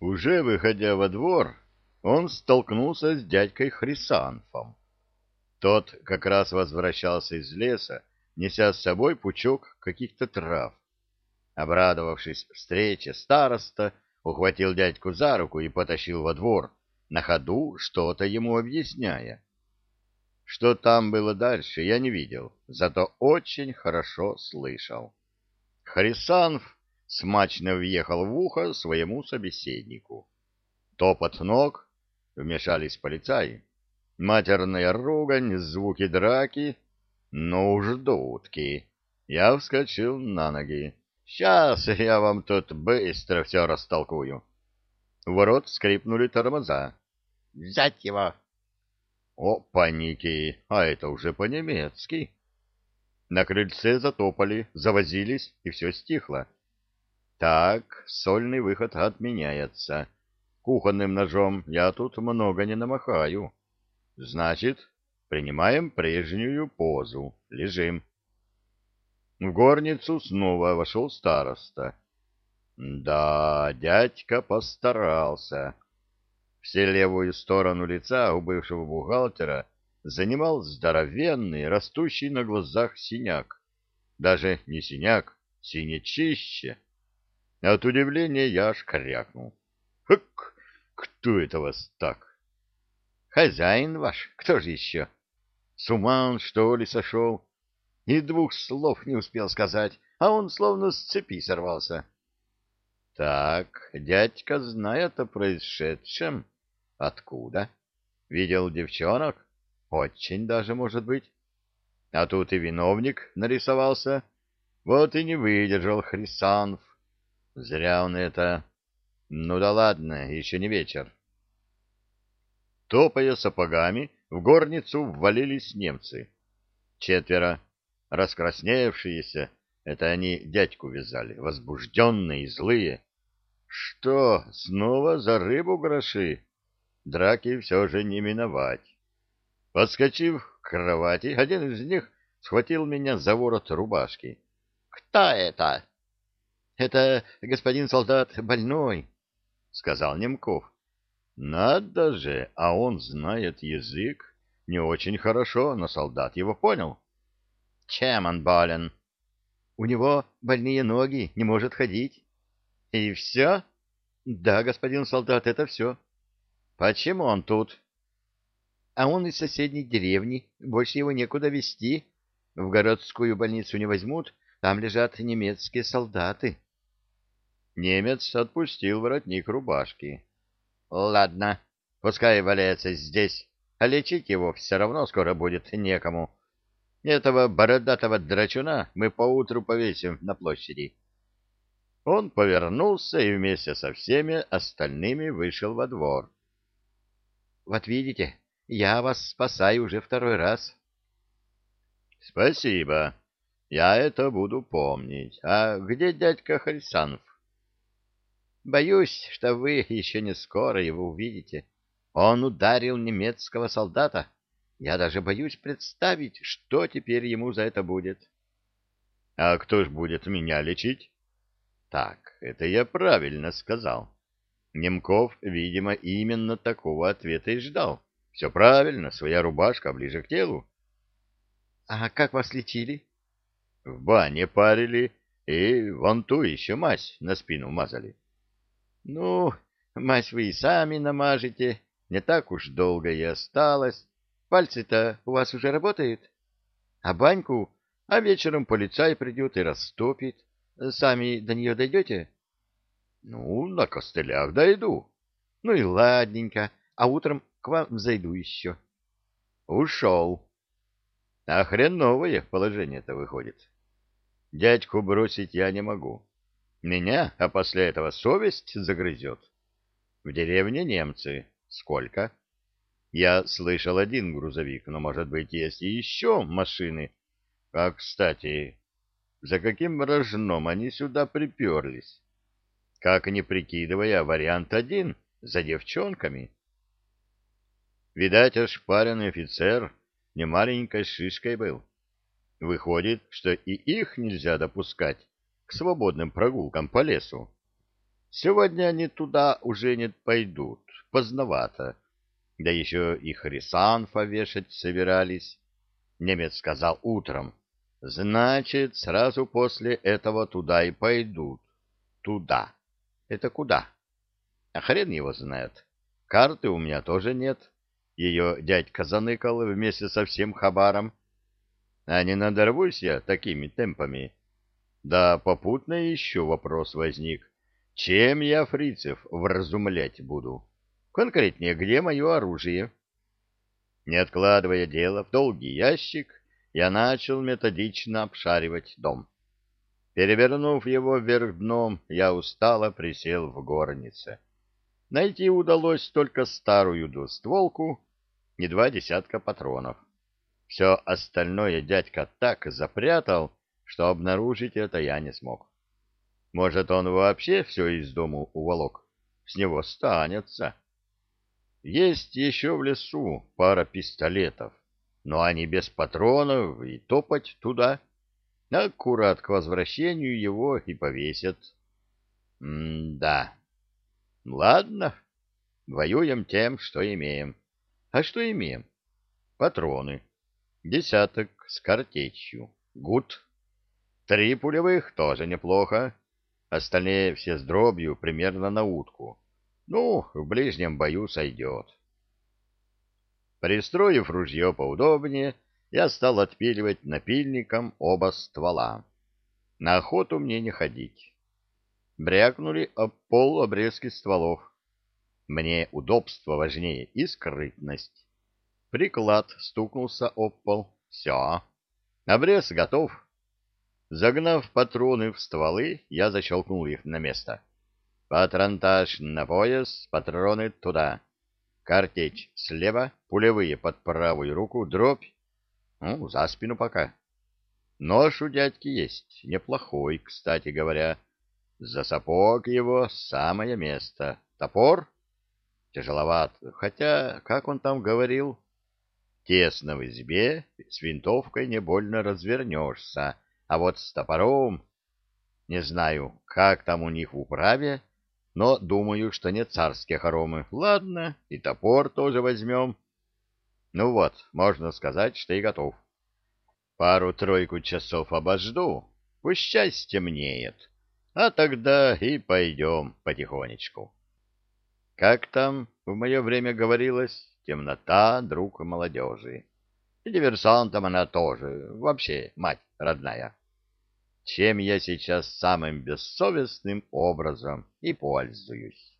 Уже выходя во двор, он столкнулся с дядькой Хрисанфом. Тот как раз возвращался из леса, неся с собой пучок каких-то трав. Обрадовавшись встрече, староста ухватил дядьку за руку и потащил во двор, на ходу что-то ему объясняя. Что там было дальше, я не видел, зато очень хорошо слышал. Хрисанф смачно въехал в ухо своему собеседнику. Топот ног, вмешались полицаи, матерная ругань, звуки драки, ну уж дудки. Я вскочил на ноги. Сейчас я вам тут быстро все растолкую. В ворот скрипнули тормоза. «Взять его!» О, паники! А это уже по-немецки. На крыльце затопали, завозились, и все стихло. Так, сольный выход отменяется. Кухонным ножом я тут много не намахаю. Значит, принимаем прежнюю позу. Лежим. В горницу снова вошел староста. Да, дядька постарался. Все левую сторону лица у бывшего бухгалтера занимал здоровенный, растущий на глазах синяк. Даже не синяк, синячище. От удивления я аж крякнул. Хык! Кто это вас так? Хозяин ваш, кто же еще? С ума он, что ли, сошел? И двух слов не успел сказать, а он словно с цепи сорвался. Так, дядька знает о происшедшем. Откуда? Видел девчонок? Очень даже, может быть. А тут и виновник нарисовался. Вот и не выдержал Хрисанф. Зря он это... Ну да ладно, еще не вечер. Топая сапогами, в горницу ввалились немцы. Четверо раскрасневшиеся, это они дядьку вязали, возбужденные и злые. Что, снова за рыбу гроши? Драки все же не миновать. Подскочив к кровати, один из них схватил меня за ворот рубашки. — Кто это? — Это господин солдат больной, — сказал Немков. — Надо же, а он знает язык. Не очень хорошо, но солдат его понял. — чем он болен? У него больные ноги, не может ходить. И все? Да, господин солдат, это все. Почему он тут? А он из соседней деревни, больше его некуда везти. В городскую больницу не возьмут, там лежат немецкие солдаты. Немец отпустил воротник рубашки. Ладно, пускай валяется здесь, а лечить его все равно скоро будет некому. Этого бородатого драчуна мы поутру повесим на площади. Он повернулся и вместе со всеми остальными вышел во двор. — Вот видите, я вас спасаю уже второй раз. — Спасибо. Я это буду помнить. А где дядька Харисанов? — Боюсь, что вы еще не скоро его увидите. Он ударил немецкого солдата. — я даже боюсь представить, что теперь ему за это будет. А кто ж будет меня лечить? Так, это я правильно сказал. Немков, видимо, именно такого ответа и ждал. Все правильно, своя рубашка ближе к телу. А как вас лечили? В бане парили и вон ту еще мазь на спину мазали. Ну, мазь вы и сами намажете, не так уж долго и осталось. Пальцы-то у вас уже работают? А баньку? А вечером полицай придет и растопит. Сами до нее дойдете? Ну, на костылях дойду. Ну и ладненько. А утром к вам зайду еще. Ушел. А хреновое положение-то выходит. Дядьку бросить я не могу. Меня, а после этого совесть загрызет. В деревне немцы. Сколько? Я слышал один грузовик, но, может быть, есть еще машины. А, кстати, за каким рожном они сюда приперлись? Как не прикидывая, вариант один — за девчонками. Видать, ошпаренный офицер не маленькой шишкой был. Выходит, что и их нельзя допускать к свободным прогулкам по лесу. Сегодня они туда уже не пойдут, поздновато. Да еще и Хрисанфа вешать собирались. Немец сказал утром. Значит, сразу после этого туда и пойдут. Туда. Это куда? А хрен его знает. Карты у меня тоже нет. Ее дядька заныкал вместе со всем хабаром. А не надорвусь я такими темпами. Да попутно еще вопрос возник. Чем я фрицев вразумлять буду? Конкретнее, где мое оружие? Не откладывая дело в долгий ящик, я начал методично обшаривать дом. Перевернув его вверх дном, я устало присел в горнице. Найти удалось только старую двустволку и два десятка патронов. Все остальное дядька так запрятал, что обнаружить это я не смог. Может, он вообще все из дому уволок? С него станется. Есть еще в лесу пара пистолетов, но они без патронов, и топать туда. Аккурат к возвращению его и повесят. М-да. Ладно, воюем тем, что имеем. А что имеем? Патроны. Десяток с картечью. Гуд. Три пулевых тоже неплохо. Остальные все с дробью примерно на утку. Ну, в ближнем бою сойдет. Пристроив ружье поудобнее, я стал отпиливать напильником оба ствола. На охоту мне не ходить. Брякнули об пол обрезки стволов. Мне удобство важнее и скрытность. Приклад стукнулся об пол. Все. Обрез готов. Загнав патроны в стволы, я защелкнул их на место. Патронтаж на пояс, патроны туда. Картечь слева, пулевые под правую руку, дробь. Ну, за спину пока. Нож у дядьки есть, неплохой, кстати говоря. За сапог его самое место. Топор? Тяжеловат, хотя, как он там говорил, тесно в избе, с винтовкой не больно развернешься, а вот с топором... Не знаю, как там у них в управе, но думаю, что не царские хоромы. Ладно, и топор тоже возьмем. Ну вот, можно сказать, что и готов. Пару-тройку часов обожду, пусть счастье мнеет, а тогда и пойдем потихонечку. Как там в мое время говорилось, темнота — друг молодежи. Диверсантом она тоже, вообще мать родная чем я сейчас самым бессовестным образом и пользуюсь.